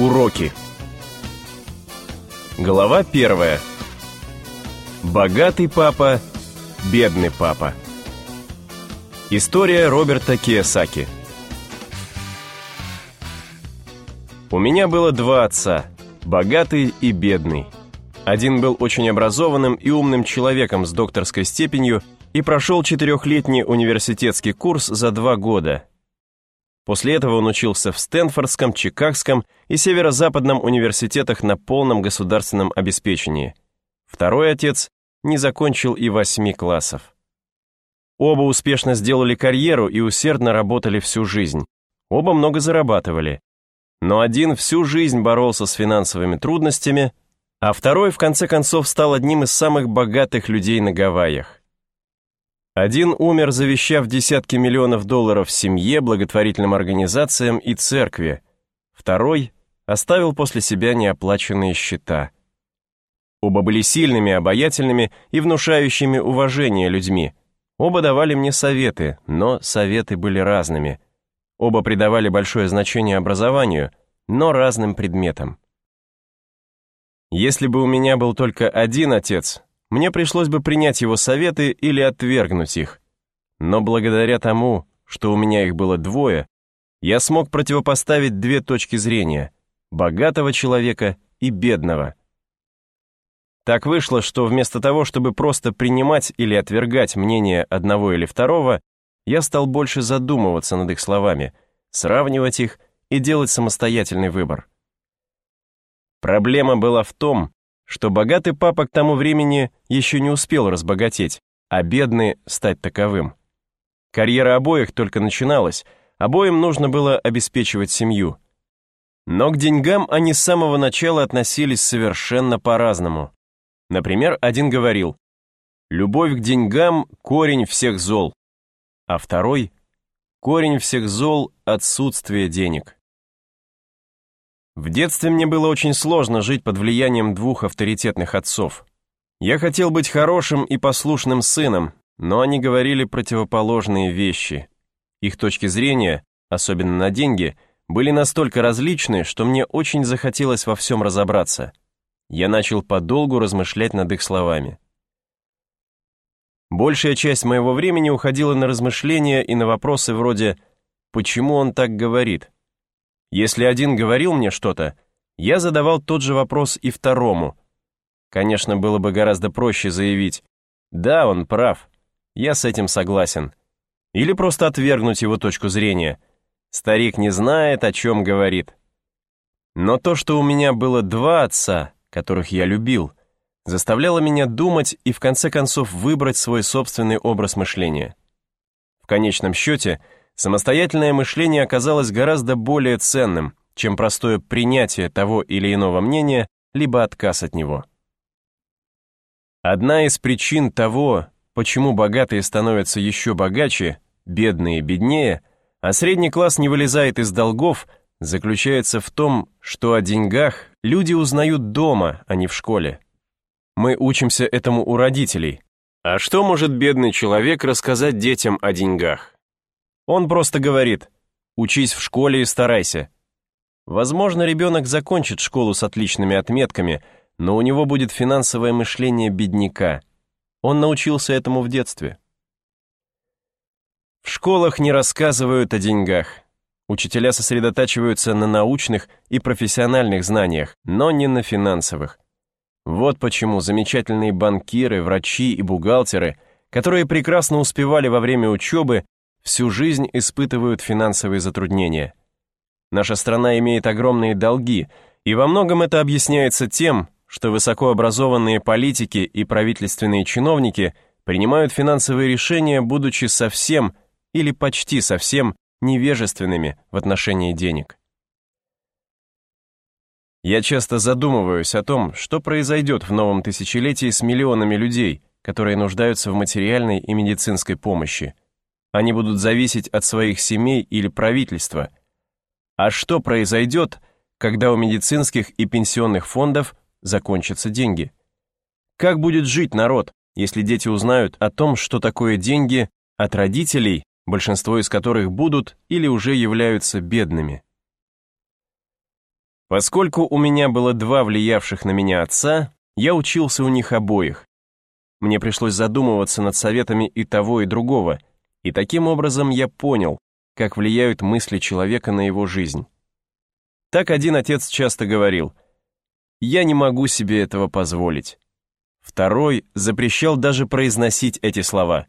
Уроки. Глава первая. Богатый папа, бедный папа. История Роберта Кiyosaki. У меня было два отца, богатый и бедный. Один был очень образованным и умным человеком с докторской степенью и прошел четырехлетний университетский курс за два года. После этого он учился в Стэнфордском, Чикагском и Северо-Западном университетах на полном государственном обеспечении. Второй отец не закончил и восьми классов. Оба успешно сделали карьеру и усердно работали всю жизнь. Оба много зарабатывали. Но один всю жизнь боролся с финансовыми трудностями, а второй в конце концов стал одним из самых богатых людей на Гавайях. Один умер, завещав десятки миллионов долларов семье, благотворительным организациям и церкви. Второй оставил после себя неоплаченные счета. Оба были сильными, обаятельными и внушающими уважение людьми. Оба давали мне советы, но советы были разными. Оба придавали большое значение образованию, но разным предметам. Если бы у меня был только один отец, мне пришлось бы принять его советы или отвергнуть их. Но благодаря тому, что у меня их было двое, я смог противопоставить две точки зрения – богатого человека и бедного. Так вышло, что вместо того, чтобы просто принимать или отвергать мнение одного или второго, я стал больше задумываться над их словами, сравнивать их и делать самостоятельный выбор. Проблема была в том, что богатый папа к тому времени еще не успел разбогатеть, а бедный стать таковым. Карьера обоих только начиналась, обоим нужно было обеспечивать семью. Но к деньгам они с самого начала относились совершенно по-разному. Например, один говорил, «Любовь к деньгам – корень всех зол», а второй – «Корень всех зол – отсутствие денег». В детстве мне было очень сложно жить под влиянием двух авторитетных отцов. Я хотел быть хорошим и послушным сыном, но они говорили противоположные вещи. Их точки зрения, особенно на деньги, были настолько различны, что мне очень захотелось во всем разобраться. Я начал подолгу размышлять над их словами. Большая часть моего времени уходила на размышления и на вопросы вроде «почему он так говорит?», если один говорил мне что-то, я задавал тот же вопрос и второму. Конечно, было бы гораздо проще заявить «Да, он прав, я с этим согласен». Или просто отвергнуть его точку зрения. Старик не знает, о чем говорит. Но то, что у меня было два отца, которых я любил, заставляло меня думать и в конце концов выбрать свой собственный образ мышления. В конечном счете – Самостоятельное мышление оказалось гораздо более ценным, чем простое принятие того или иного мнения, либо отказ от него. Одна из причин того, почему богатые становятся еще богаче, бедные беднее, а средний класс не вылезает из долгов, заключается в том, что о деньгах люди узнают дома, а не в школе. Мы учимся этому у родителей. А что может бедный человек рассказать детям о деньгах? Он просто говорит «учись в школе и старайся». Возможно, ребенок закончит школу с отличными отметками, но у него будет финансовое мышление бедняка. Он научился этому в детстве. В школах не рассказывают о деньгах. Учителя сосредотачиваются на научных и профессиональных знаниях, но не на финансовых. Вот почему замечательные банкиры, врачи и бухгалтеры, которые прекрасно успевали во время учебы, всю жизнь испытывают финансовые затруднения. Наша страна имеет огромные долги, и во многом это объясняется тем, что высокообразованные политики и правительственные чиновники принимают финансовые решения, будучи совсем или почти совсем невежественными в отношении денег. Я часто задумываюсь о том, что произойдет в новом тысячелетии с миллионами людей, которые нуждаются в материальной и медицинской помощи, они будут зависеть от своих семей или правительства. А что произойдет, когда у медицинских и пенсионных фондов закончатся деньги? Как будет жить народ, если дети узнают о том, что такое деньги от родителей, большинство из которых будут или уже являются бедными? Поскольку у меня было два влиявших на меня отца, я учился у них обоих. Мне пришлось задумываться над советами и того, и другого, и таким образом я понял, как влияют мысли человека на его жизнь. Так один отец часто говорил, «Я не могу себе этого позволить». Второй запрещал даже произносить эти слова.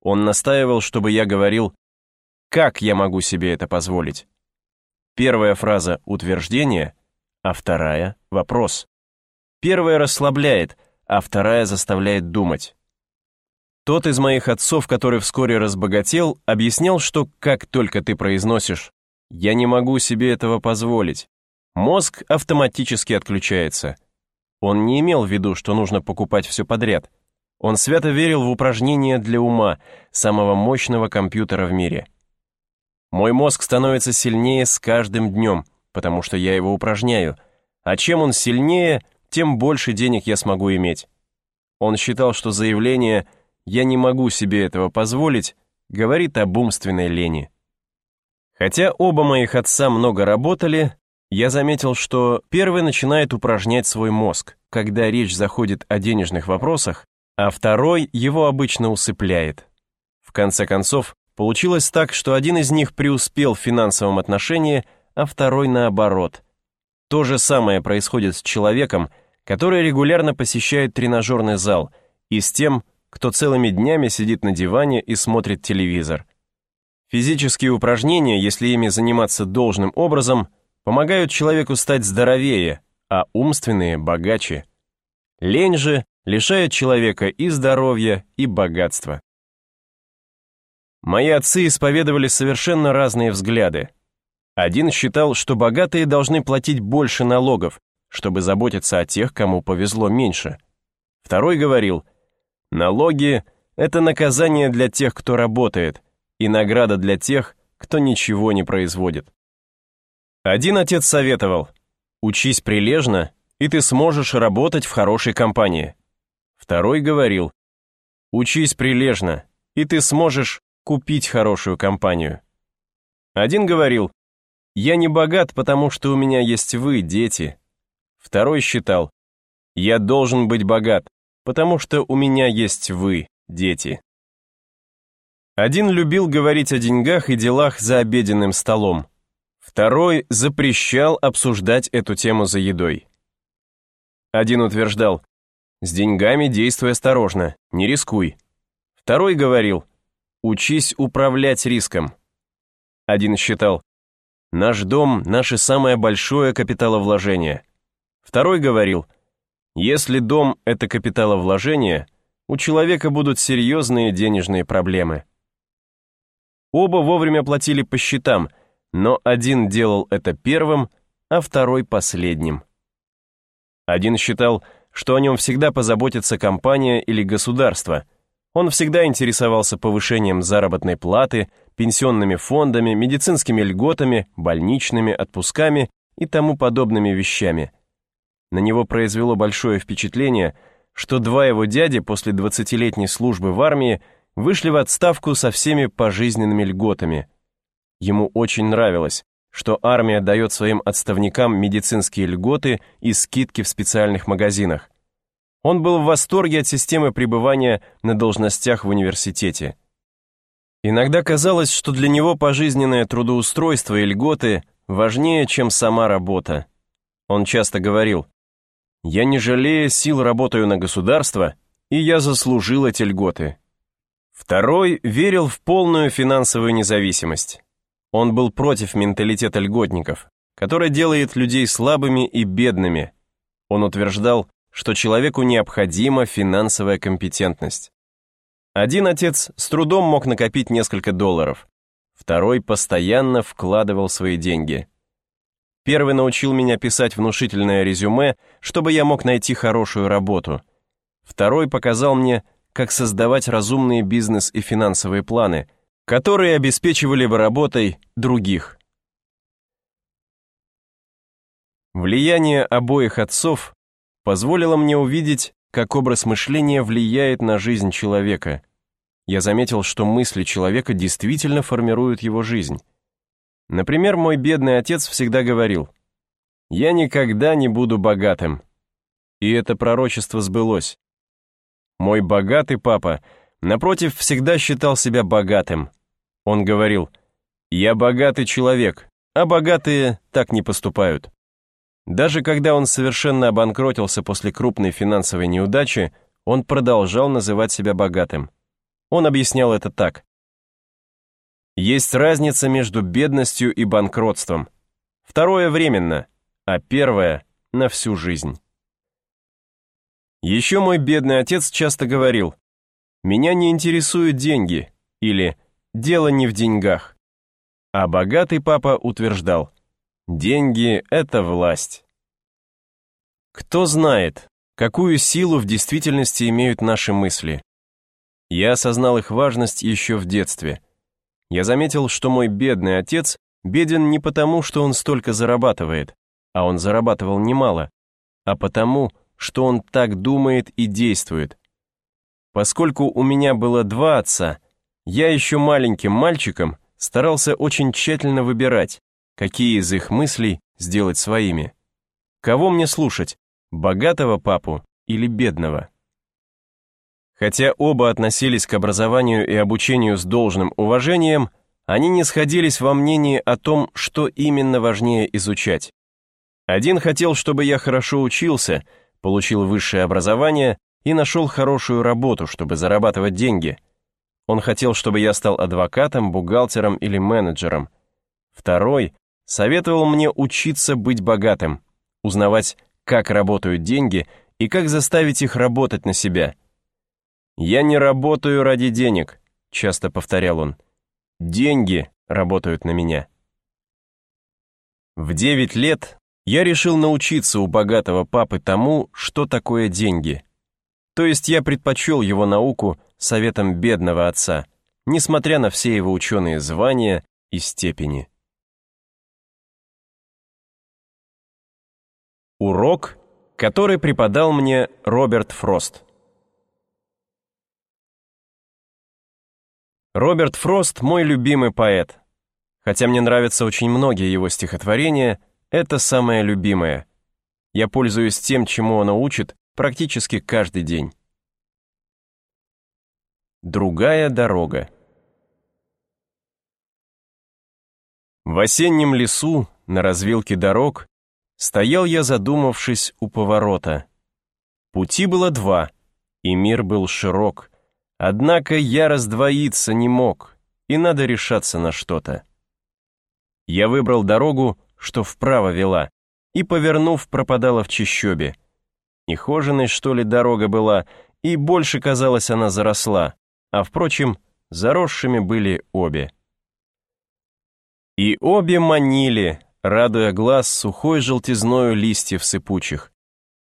Он настаивал, чтобы я говорил, «Как я могу себе это позволить?» Первая фраза — утверждение, а вторая — вопрос. Первая расслабляет, а вторая заставляет думать. Тот из моих отцов, который вскоре разбогател, объяснял, что как только ты произносишь «я не могу себе этого позволить», мозг автоматически отключается. Он не имел в виду, что нужно покупать все подряд. Он свято верил в упражнения для ума, самого мощного компьютера в мире. Мой мозг становится сильнее с каждым днем, потому что я его упражняю, а чем он сильнее, тем больше денег я смогу иметь. Он считал, что заявление «я не могу себе этого позволить» говорит об умственной лени. Хотя оба моих отца много работали, я заметил, что первый начинает упражнять свой мозг, когда речь заходит о денежных вопросах, а второй его обычно усыпляет. В конце концов, получилось так, что один из них преуспел в финансовом отношении, а второй наоборот. То же самое происходит с человеком, который регулярно посещает тренажерный зал, и с тем, кто целыми днями сидит на диване и смотрит телевизор. Физические упражнения, если ими заниматься должным образом, помогают человеку стать здоровее, а умственные – богаче. Лень же лишает человека и здоровья, и богатства. Мои отцы исповедовали совершенно разные взгляды. Один считал, что богатые должны платить больше налогов, чтобы заботиться о тех, кому повезло меньше. Второй говорил, налоги — это наказание для тех, кто работает, и награда для тех, кто ничего не производит. Один отец советовал, учись прилежно, и ты сможешь работать в хорошей компании. Второй говорил, учись прилежно, и ты сможешь купить хорошую компанию. Один говорил, я не богат, потому что у меня есть вы, дети. Второй считал, я должен быть богат, потому что у меня есть вы, дети. Один любил говорить о деньгах и делах за обеденным столом. Второй запрещал обсуждать эту тему за едой. Один утверждал, с деньгами действуй осторожно, не рискуй. Второй говорил, учись управлять риском. Один считал, наш дом – наше самое большое капиталовложение – Второй говорил, если дом – это капиталовложение, у человека будут серьезные денежные проблемы. Оба вовремя платили по счетам, но один делал это первым, а второй последним. Один считал, что о нем всегда позаботится компания или государство. Он всегда интересовался повышением заработной платы, пенсионными фондами, медицинскими льготами, больничными отпусками и тому подобными вещами – на него произвело большое впечатление, что два его дяди после 20-летней службы в армии вышли в отставку со всеми пожизненными льготами. Ему очень нравилось, что армия дает своим отставникам медицинские льготы и скидки в специальных магазинах. Он был в восторге от системы пребывания на должностях в университете. Иногда казалось, что для него пожизненное трудоустройство и льготы важнее, чем сама работа. Он часто говорил, я не жалея сил работаю на государство, и я заслужил эти льготы. Второй верил в полную финансовую независимость. Он был против менталитета льготников, который делает людей слабыми и бедными. Он утверждал, что человеку необходима финансовая компетентность. Один отец с трудом мог накопить несколько долларов, второй постоянно вкладывал свои деньги – Первый научил меня писать внушительное резюме, чтобы я мог найти хорошую работу. Второй показал мне, как создавать разумные бизнес и финансовые планы, которые обеспечивали бы работой других. Влияние обоих отцов позволило мне увидеть, как образ мышления влияет на жизнь человека. Я заметил, что мысли человека действительно формируют его жизнь. Например, мой бедный отец всегда говорил, Я никогда не буду богатым. И это пророчество сбылось. Мой богатый папа, напротив, всегда считал себя богатым. Он говорил, «Я богатый человек, а богатые так не поступают». Даже когда он совершенно обанкротился после крупной финансовой неудачи, он продолжал называть себя богатым. Он объяснял это так. Есть разница между бедностью и банкротством. Второе временно, а первое на всю жизнь. Еще мой бедный отец часто говорил, «Меня не интересуют деньги» или «Дело не в деньгах». А богатый папа утверждал, «Деньги — это власть». Кто знает, какую силу в действительности имеют наши мысли? Я осознал их важность еще в детстве. Я заметил, что мой бедный отец беден не потому, что он столько зарабатывает, а он зарабатывал немало, а потому, что он так думает и действует. Поскольку у меня было два отца, я еще маленьким мальчиком старался очень тщательно выбирать, какие из их мыслей сделать своими. Кого мне слушать, богатого папу или бедного? Хотя оба относились к образованию и обучению с должным уважением, они не сходились во мнении о том, что именно важнее изучать. Один хотел, чтобы я хорошо учился — получил высшее образование и нашел хорошую работу, чтобы зарабатывать деньги. Он хотел, чтобы я стал адвокатом, бухгалтером или менеджером. Второй советовал мне учиться быть богатым, узнавать, как работают деньги и как заставить их работать на себя. «Я не работаю ради денег», — часто повторял он. «Деньги работают на меня». В девять лет я решил научиться у богатого папы тому, что такое деньги. То есть я предпочел его науку советом бедного отца, несмотря на все его ученые звания и степени. Урок, который преподал мне Роберт Фрост. Роберт Фрост — мой любимый поэт. Хотя мне нравятся очень многие его стихотворения — это самое любимое. Я пользуюсь тем, чему оно учит, практически каждый день. Другая дорога. В осеннем лесу, на развилке дорог, стоял я, задумавшись у поворота. Пути было два, и мир был широк, однако я раздвоиться не мог, и надо решаться на что-то. Я выбрал дорогу, что вправо вела, и, повернув, пропадала в чищобе. Нехоженной, что ли, дорога была, и больше, казалось, она заросла, а, впрочем, заросшими были обе. И обе манили, радуя глаз сухой желтизною листьев сыпучих.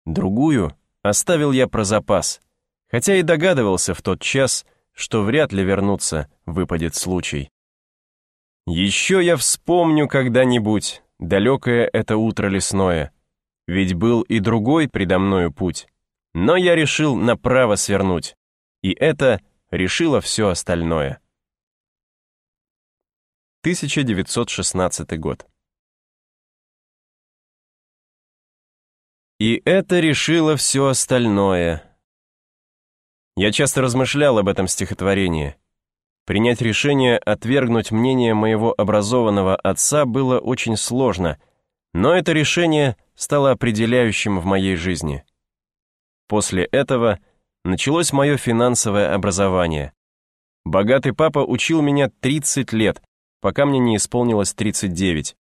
Другую оставил я про запас, хотя и догадывался в тот час, что вряд ли вернуться выпадет случай. Еще я вспомню когда-нибудь, далекое это утро лесное, ведь был и другой предо мною путь. Но я решил направо свернуть, и это решило все остальное. 1916 год. И это решило все остальное. Я часто размышлял об этом стихотворении. Принять решение отвергнуть мнение моего образованного отца было очень сложно, но это решение стало определяющим в моей жизни. После этого началось мое финансовое образование. Богатый папа учил меня 30 лет, пока мне не исполнилось 39.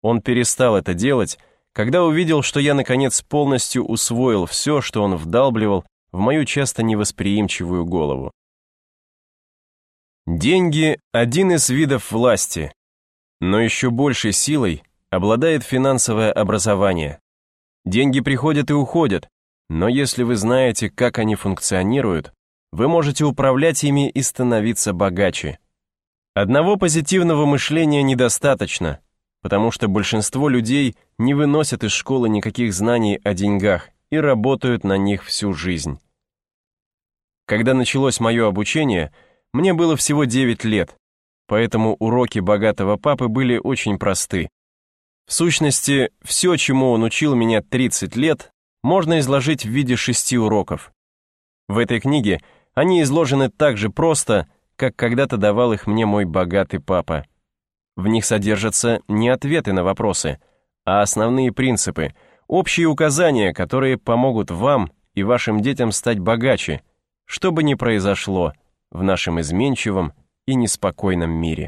Он перестал это делать, когда увидел, что я, наконец, полностью усвоил все, что он вдалбливал в мою часто невосприимчивую голову. Деньги – один из видов власти, но еще большей силой обладает финансовое образование. Деньги приходят и уходят, но если вы знаете, как они функционируют, вы можете управлять ими и становиться богаче. Одного позитивного мышления недостаточно, потому что большинство людей не выносят из школы никаких знаний о деньгах и работают на них всю жизнь. Когда началось мое обучение – мне было всего 9 лет, поэтому уроки богатого папы были очень просты. В сущности, все, чему он учил меня 30 лет, можно изложить в виде шести уроков. В этой книге они изложены так же просто, как когда-то давал их мне мой богатый папа. В них содержатся не ответы на вопросы, а основные принципы, общие указания, которые помогут вам и вашим детям стать богаче, что бы ни произошло в нашем изменчивом и неспокойном мире.